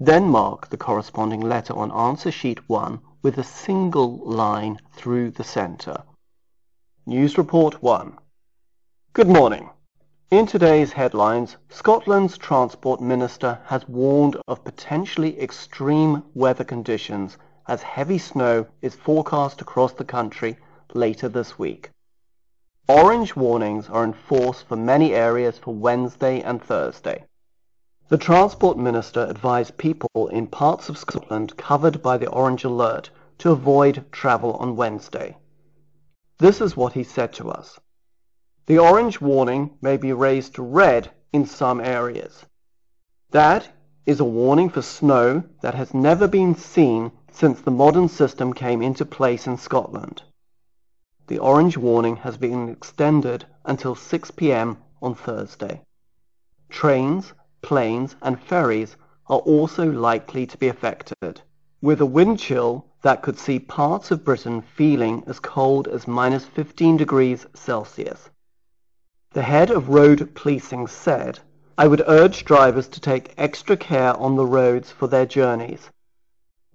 Then mark the corresponding letter on answer sheet 1 with a single line through the center. News Report 1 Good morning. In today's headlines, Scotland's Transport Minister has warned of potentially extreme weather conditions as heavy snow is forecast across the country later this week. Orange warnings are in force for many areas for Wednesday and Thursday. The Transport Minister advised people in parts of Scotland covered by the orange alert to avoid travel on Wednesday. This is what he said to us. The orange warning may be raised to red in some areas. That is a warning for snow that has never been seen since the modern system came into place in Scotland. The orange warning has been extended until 6 p.m. on Thursday. Trains, planes and ferries are also likely to be affected, with a wind chill that could see parts of Britain feeling as cold as minus 15 degrees Celsius. The head of road policing said, I would urge drivers to take extra care on the roads for their journeys.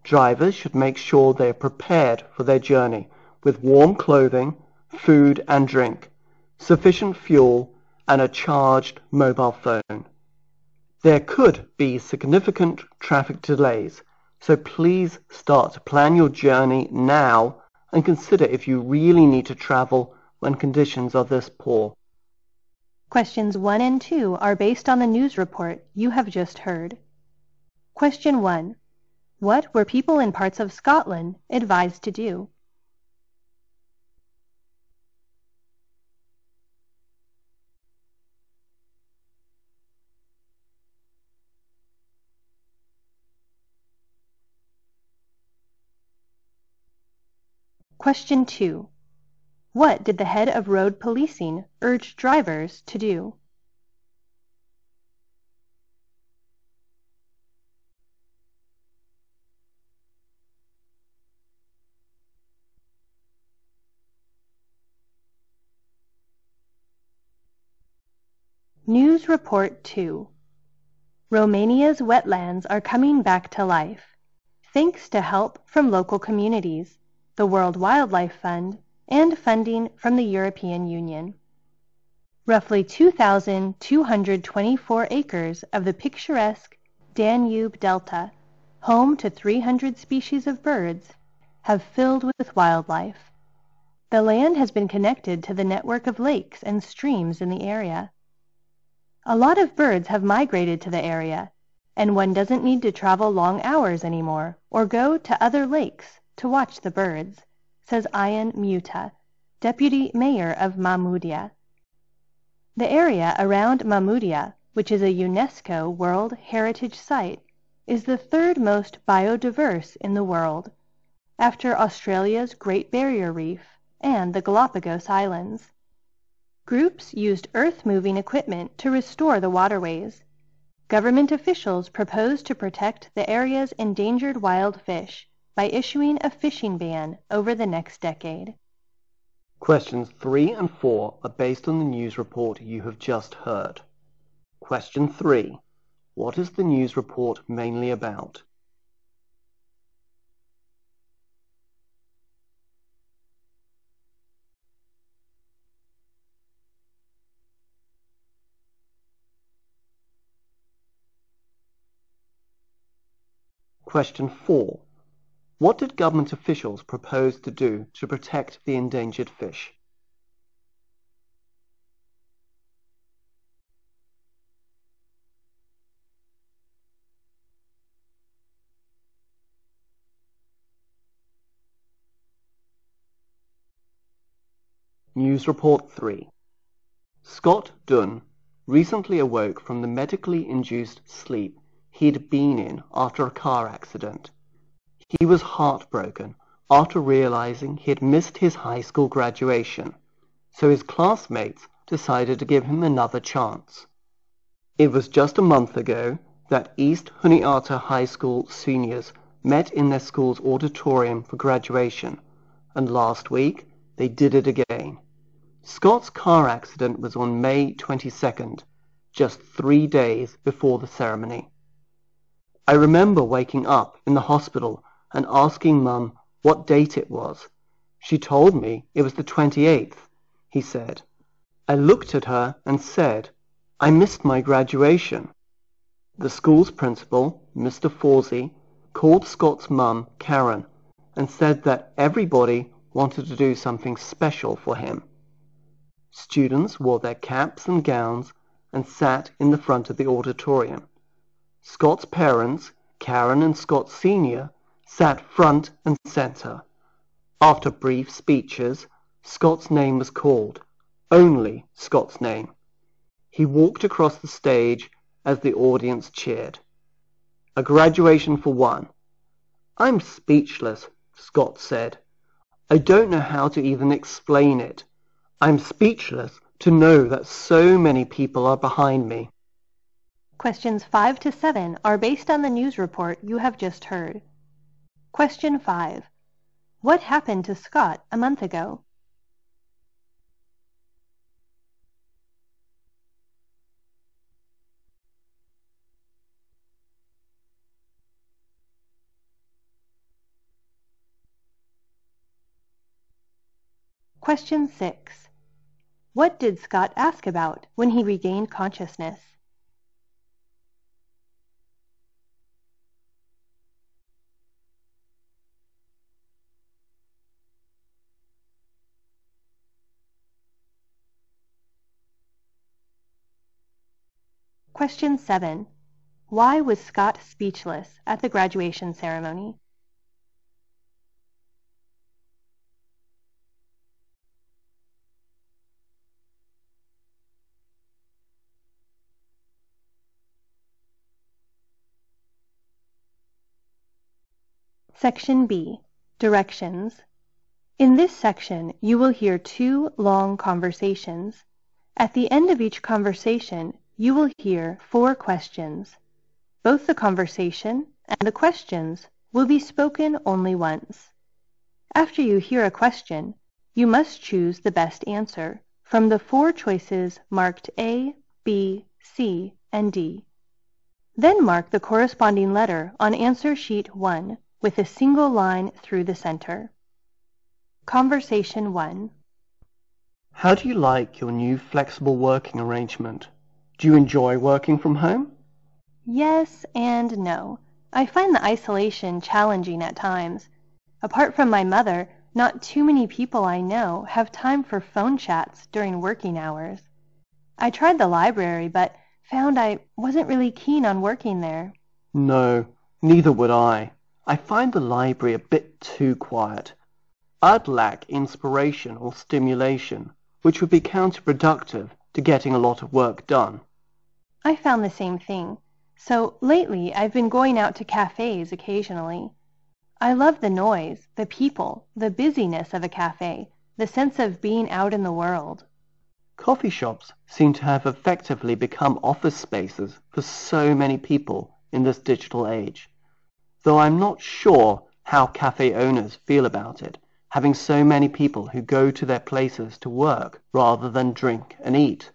Drivers should make sure they are prepared for their journey with warm clothing, food and drink, sufficient fuel, and a charged mobile phone. There could be significant traffic delays, so please start to plan your journey now and consider if you really need to travel when conditions are this poor. Questions 1 and 2 are based on the news report you have just heard. Question 1. What were people in parts of Scotland advised to do? Question 2. What did the head of road policing urge drivers to do? News Report 2 Romania's wetlands are coming back to life, thanks to help from local communities the World Wildlife Fund, and funding from the European Union. Roughly 2,224 acres of the picturesque Danube Delta, home to 300 species of birds, have filled with wildlife. The land has been connected to the network of lakes and streams in the area. A lot of birds have migrated to the area, and one doesn't need to travel long hours anymore or go to other lakes to watch the birds, says Ian Muta, Deputy Mayor of Mahmudia. The area around Mahmudia, which is a UNESCO World Heritage Site, is the third most biodiverse in the world, after Australia's Great Barrier Reef and the Galapagos Islands. Groups used earth-moving equipment to restore the waterways. Government officials proposed to protect the area's endangered wild fish by issuing a fishing ban over the next decade. Questions 3 and 4 are based on the news report you have just heard. Question 3. What is the news report mainly about? Question 4. What did government officials propose to do to protect the endangered fish? News Report 3 Scott Dunn recently awoke from the medically induced sleep he'd been in after a car accident. He was heartbroken after realizing he had missed his high school graduation, so his classmates decided to give him another chance. It was just a month ago that East Juniata High School seniors met in their school's auditorium for graduation, and last week they did it again. Scott's car accident was on May 22nd, just three days before the ceremony. I remember waking up in the hospital and asking Mum what date it was. She told me it was the 28th, he said. I looked at her and said, I missed my graduation. The school's principal, Mr. Fawsey, called Scott's mum, Karen, and said that everybody wanted to do something special for him. Students wore their caps and gowns and sat in the front of the auditorium. Scott's parents, Karen and Scott Sr., sat front and center. After brief speeches, Scott's name was called. Only Scott's name. He walked across the stage as the audience cheered. A graduation for one. I'm speechless, Scott said. I don't know how to even explain it. I'm speechless to know that so many people are behind me. Questions 5 to 7 are based on the news report you have just heard. Question 5. What happened to Scott a month ago? Question 6. What did Scott ask about when he regained consciousness? Question 7. Why was Scott speechless at the graduation ceremony? Section B. Directions. In this section you will hear two long conversations. At the end of each conversation you will hear four questions. Both the conversation and the questions will be spoken only once. After you hear a question, you must choose the best answer from the four choices marked A, B, C, and D. Then mark the corresponding letter on answer sheet 1 with a single line through the center. Conversation 1 How do you like your new flexible working arrangement? Do you enjoy working from home? Yes and no. I find the isolation challenging at times. Apart from my mother, not too many people I know have time for phone chats during working hours. I tried the library, but found I wasn't really keen on working there. No, neither would I. I find the library a bit too quiet. I'd lack inspiration or stimulation, which would be counterproductive to getting a lot of work done. I found the same thing. So lately I've been going out to cafes occasionally. I love the noise, the people, the busyness of a cafe, the sense of being out in the world. Coffee shops seem to have effectively become office spaces for so many people in this digital age. Though I'm not sure how cafe owners feel about it, having so many people who go to their places to work rather than drink and eat.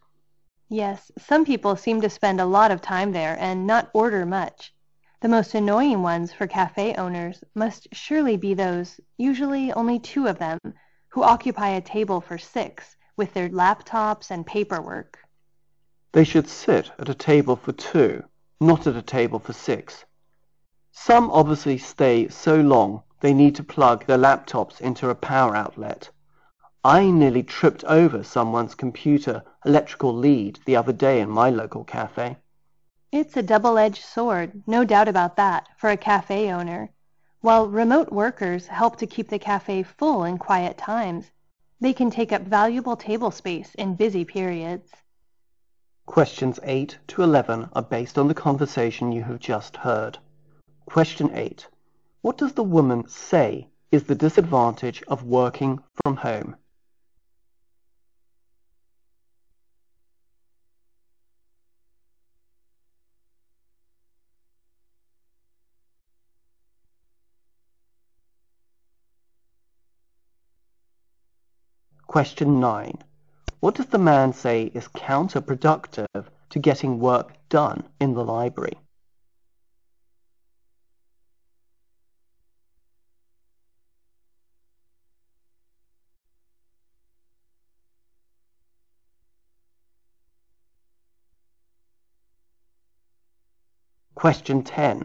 Yes, some people seem to spend a lot of time there and not order much. The most annoying ones for cafe owners must surely be those, usually only two of them, who occupy a table for six with their laptops and paperwork. They should sit at a table for two, not at a table for six. Some obviously stay so long they need to plug their laptops into a power outlet. I nearly tripped over someone's computer electrical lead the other day in my local cafe. It's a double-edged sword, no doubt about that, for a cafe owner. While remote workers help to keep the cafe full in quiet times, they can take up valuable table space in busy periods. Questions 8 to 11 are based on the conversation you have just heard. Question 8. What does the woman say is the disadvantage of working from home? Question 9. What does the man say is counterproductive to getting work done in the library? Question 10.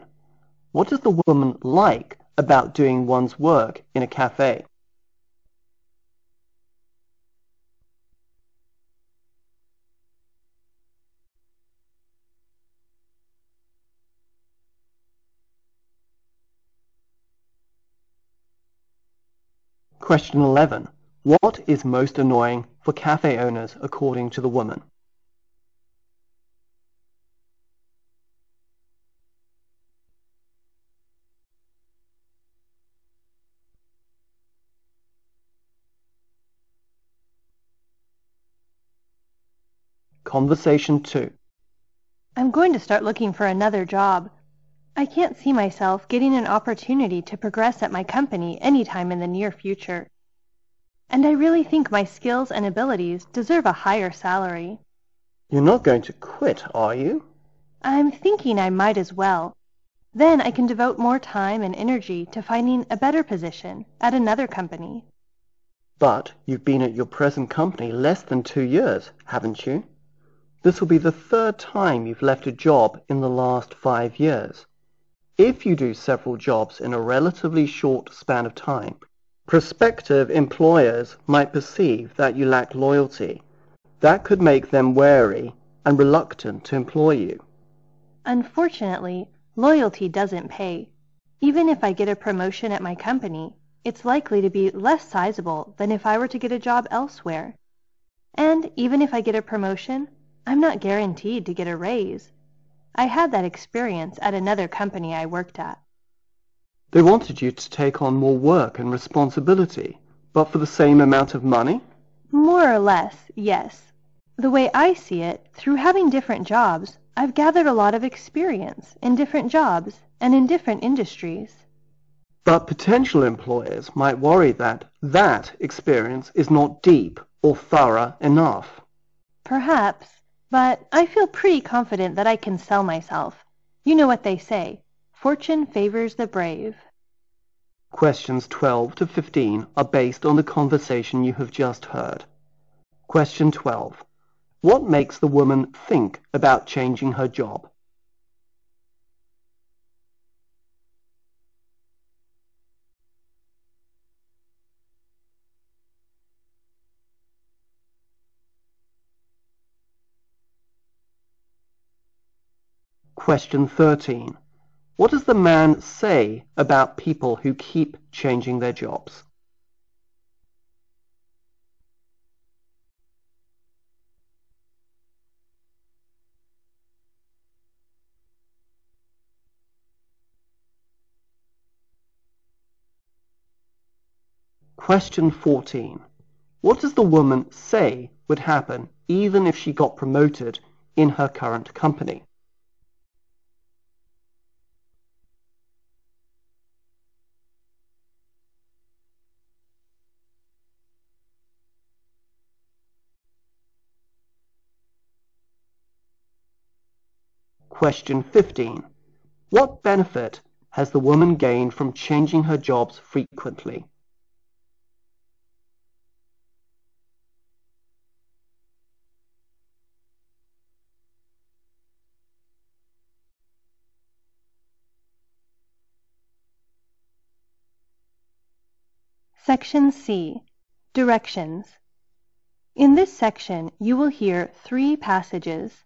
What does the woman like about doing one's work in a cafe? Question 11. What is most annoying for cafe owners according to the woman? Conversation 2. I'm going to start looking for another job. I can't see myself getting an opportunity to progress at my company any time in the near future. And I really think my skills and abilities deserve a higher salary. You're not going to quit, are you? I'm thinking I might as well. Then I can devote more time and energy to finding a better position at another company. But you've been at your present company less than two years, haven't you? This will be the third time you've left a job in the last five years. If you do several jobs in a relatively short span of time, prospective employers might perceive that you lack loyalty. That could make them wary and reluctant to employ you. Unfortunately, loyalty doesn't pay. Even if I get a promotion at my company, it's likely to be less sizable than if I were to get a job elsewhere. And even if I get a promotion, I'm not guaranteed to get a raise. I had that experience at another company I worked at. They wanted you to take on more work and responsibility, but for the same amount of money? More or less, yes. The way I see it, through having different jobs, I've gathered a lot of experience in different jobs and in different industries. But potential employers might worry that that experience is not deep or thorough enough. Perhaps, but I feel pretty confident that I can sell myself. You know what they say. Fortune favors the brave. Questions 12 to 15 are based on the conversation you have just heard. Question 12. What makes the woman think about changing her job? Question 13. What does the man say about people who keep changing their jobs? Question 14. What does the woman say would happen even if she got promoted in her current company? Question 15. What benefit has the woman gained from changing her jobs frequently? Section C. Directions. In this section you will hear three passages.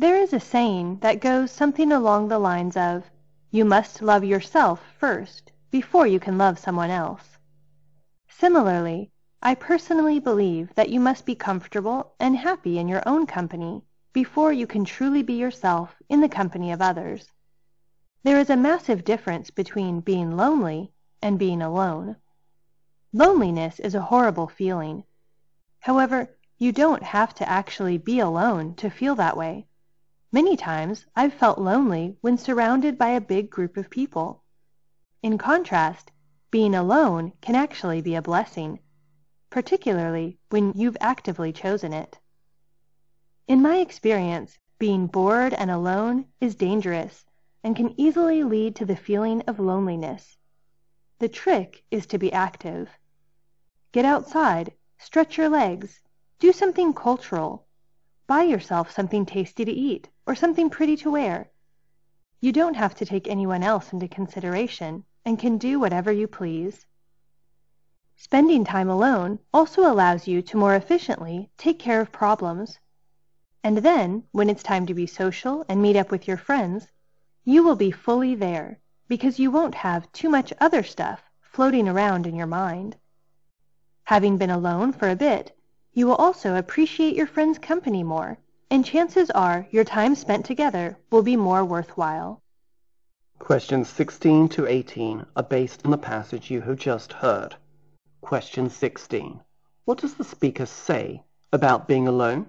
There is a saying that goes something along the lines of, you must love yourself first before you can love someone else. Similarly, I personally believe that you must be comfortable and happy in your own company before you can truly be yourself in the company of others. There is a massive difference between being lonely and being alone. Loneliness is a horrible feeling. However, you don't have to actually be alone to feel that way. Many times I've felt lonely when surrounded by a big group of people. In contrast, being alone can actually be a blessing, particularly when you've actively chosen it. In my experience, being bored and alone is dangerous and can easily lead to the feeling of loneliness. The trick is to be active. Get outside, stretch your legs, do something cultural, buy yourself something tasty to eat or something pretty to wear. You don't have to take anyone else into consideration and can do whatever you please. Spending time alone also allows you to more efficiently take care of problems. And then, when it's time to be social and meet up with your friends, you will be fully there because you won't have too much other stuff floating around in your mind. Having been alone for a bit, you will also appreciate your friends' company more, and chances are your time spent together will be more worthwhile. Questions 16 to 18 are based on the passage you have just heard. Question 16. What does the speaker say about being alone?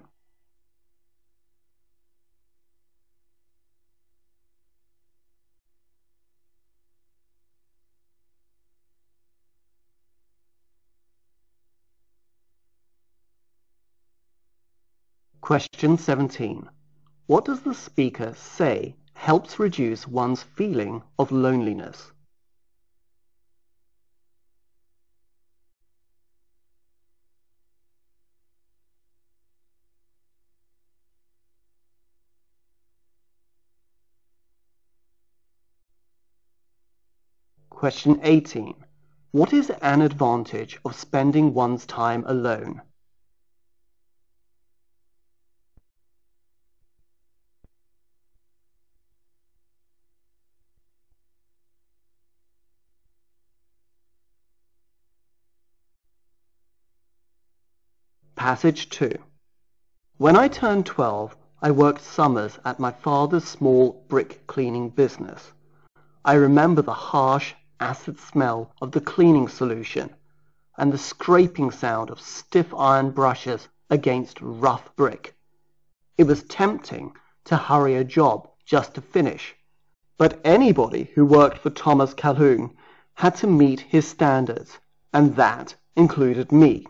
Question 17. What does the speaker say helps reduce one's feeling of loneliness? Question 18. What is an advantage of spending one's time alone? Passage 2 When I turned 12, I worked summers at my father's small brick cleaning business. I remember the harsh, acid smell of the cleaning solution and the scraping sound of stiff iron brushes against rough brick. It was tempting to hurry a job just to finish, but anybody who worked for Thomas Calhoun had to meet his standards, and that included me.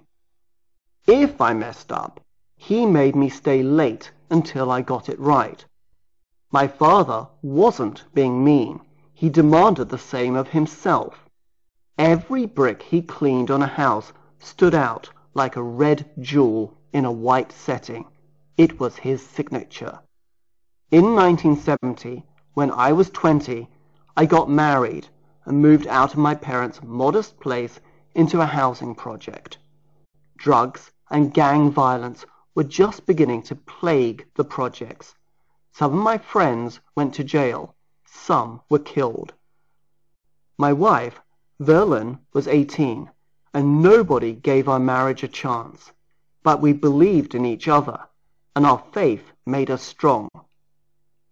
If I messed up, he made me stay late until I got it right. My father wasn't being mean. He demanded the same of himself. Every brick he cleaned on a house stood out like a red jewel in a white setting. It was his signature. In 1970, when I was 20, I got married and moved out of my parents' modest place into a housing project. Drugs and gang violence were just beginning to plague the projects. Some of my friends went to jail. Some were killed. My wife, Verlin, was 18, and nobody gave our marriage a chance. But we believed in each other, and our faith made us strong.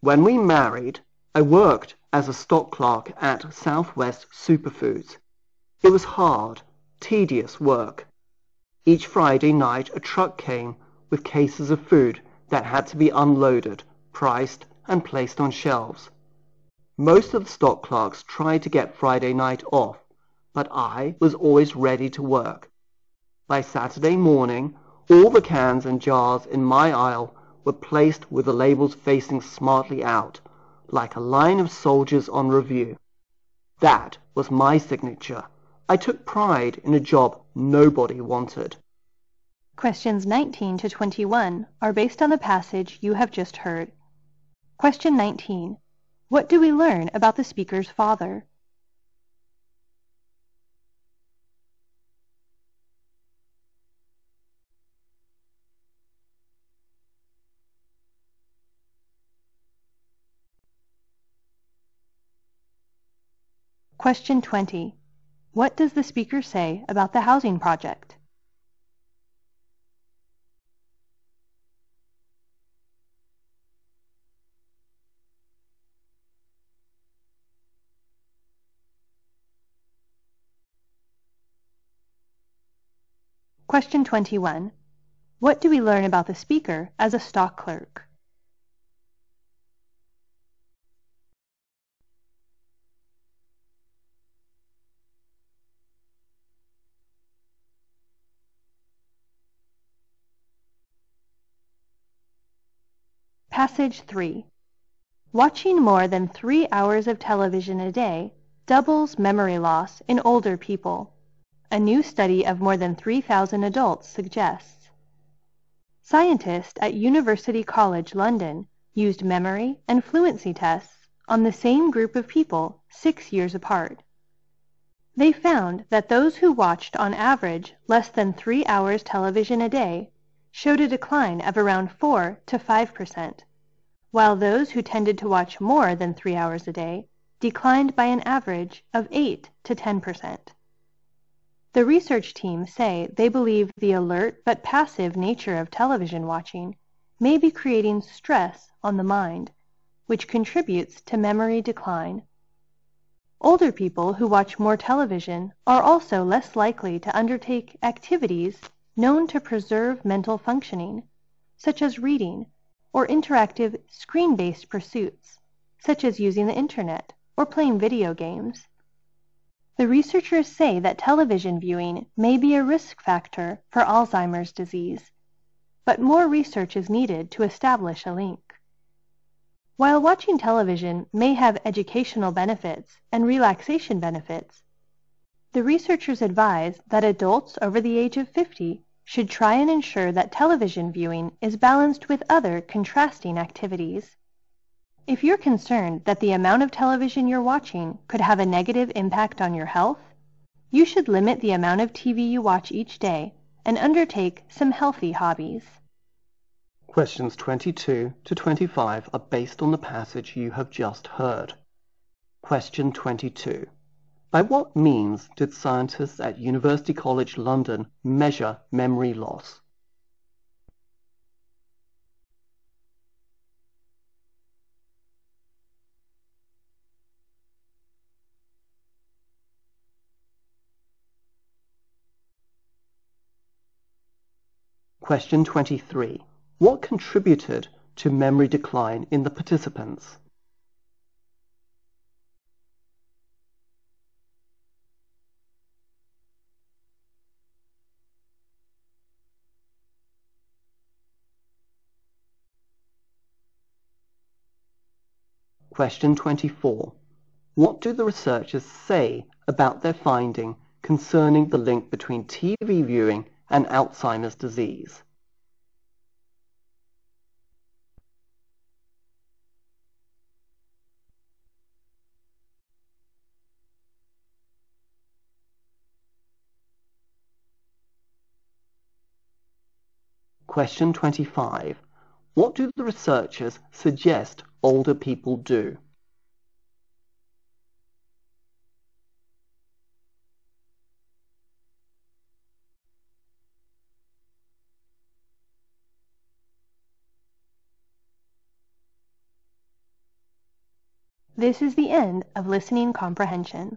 When we married, I worked as a stock clerk at Southwest Superfoods. It was hard, tedious work. Each Friday night a truck came with cases of food that had to be unloaded, priced, and placed on shelves. Most of the stock clerks tried to get Friday night off, but I was always ready to work. By Saturday morning, all the cans and jars in my aisle were placed with the labels facing smartly out, like a line of soldiers on review. That was my signature. I took pride in a job nobody wanted. Questions 19 to 21 are based on the passage you have just heard. Question 19. What do we learn about the speaker's father? Question 20. What does the speaker say about the housing project? Question 21. What do we learn about the speaker as a stock clerk? Passage 3. Watching more than three hours of television a day doubles memory loss in older people. A new study of more than 3,000 adults suggests. Scientists at University College London used memory and fluency tests on the same group of people six years apart. They found that those who watched on average less than three hours television a day showed a decline of around 4 to 5 percent while those who tended to watch more than three hours a day declined by an average of 8 to 10 percent. The research team say they believe the alert but passive nature of television watching may be creating stress on the mind, which contributes to memory decline. Older people who watch more television are also less likely to undertake activities known to preserve mental functioning, such as reading or interactive screen-based pursuits, such as using the Internet or playing video games. The researchers say that television viewing may be a risk factor for Alzheimer's disease, but more research is needed to establish a link. While watching television may have educational benefits and relaxation benefits, the researchers advise that adults over the age of 50 should try and ensure that television viewing is balanced with other contrasting activities. If you're concerned that the amount of television you're watching could have a negative impact on your health, you should limit the amount of TV you watch each day and undertake some healthy hobbies. Questions 22 to 25 are based on the passage you have just heard. Question 22. By what means did scientists at University College London measure memory loss? Question 23. What contributed to memory decline in the participants? Question 24. What do the researchers say about their finding concerning the link between TV viewing and Alzheimer's disease? Question 25. What do the researchers suggest older people do? This is the end of listening comprehension.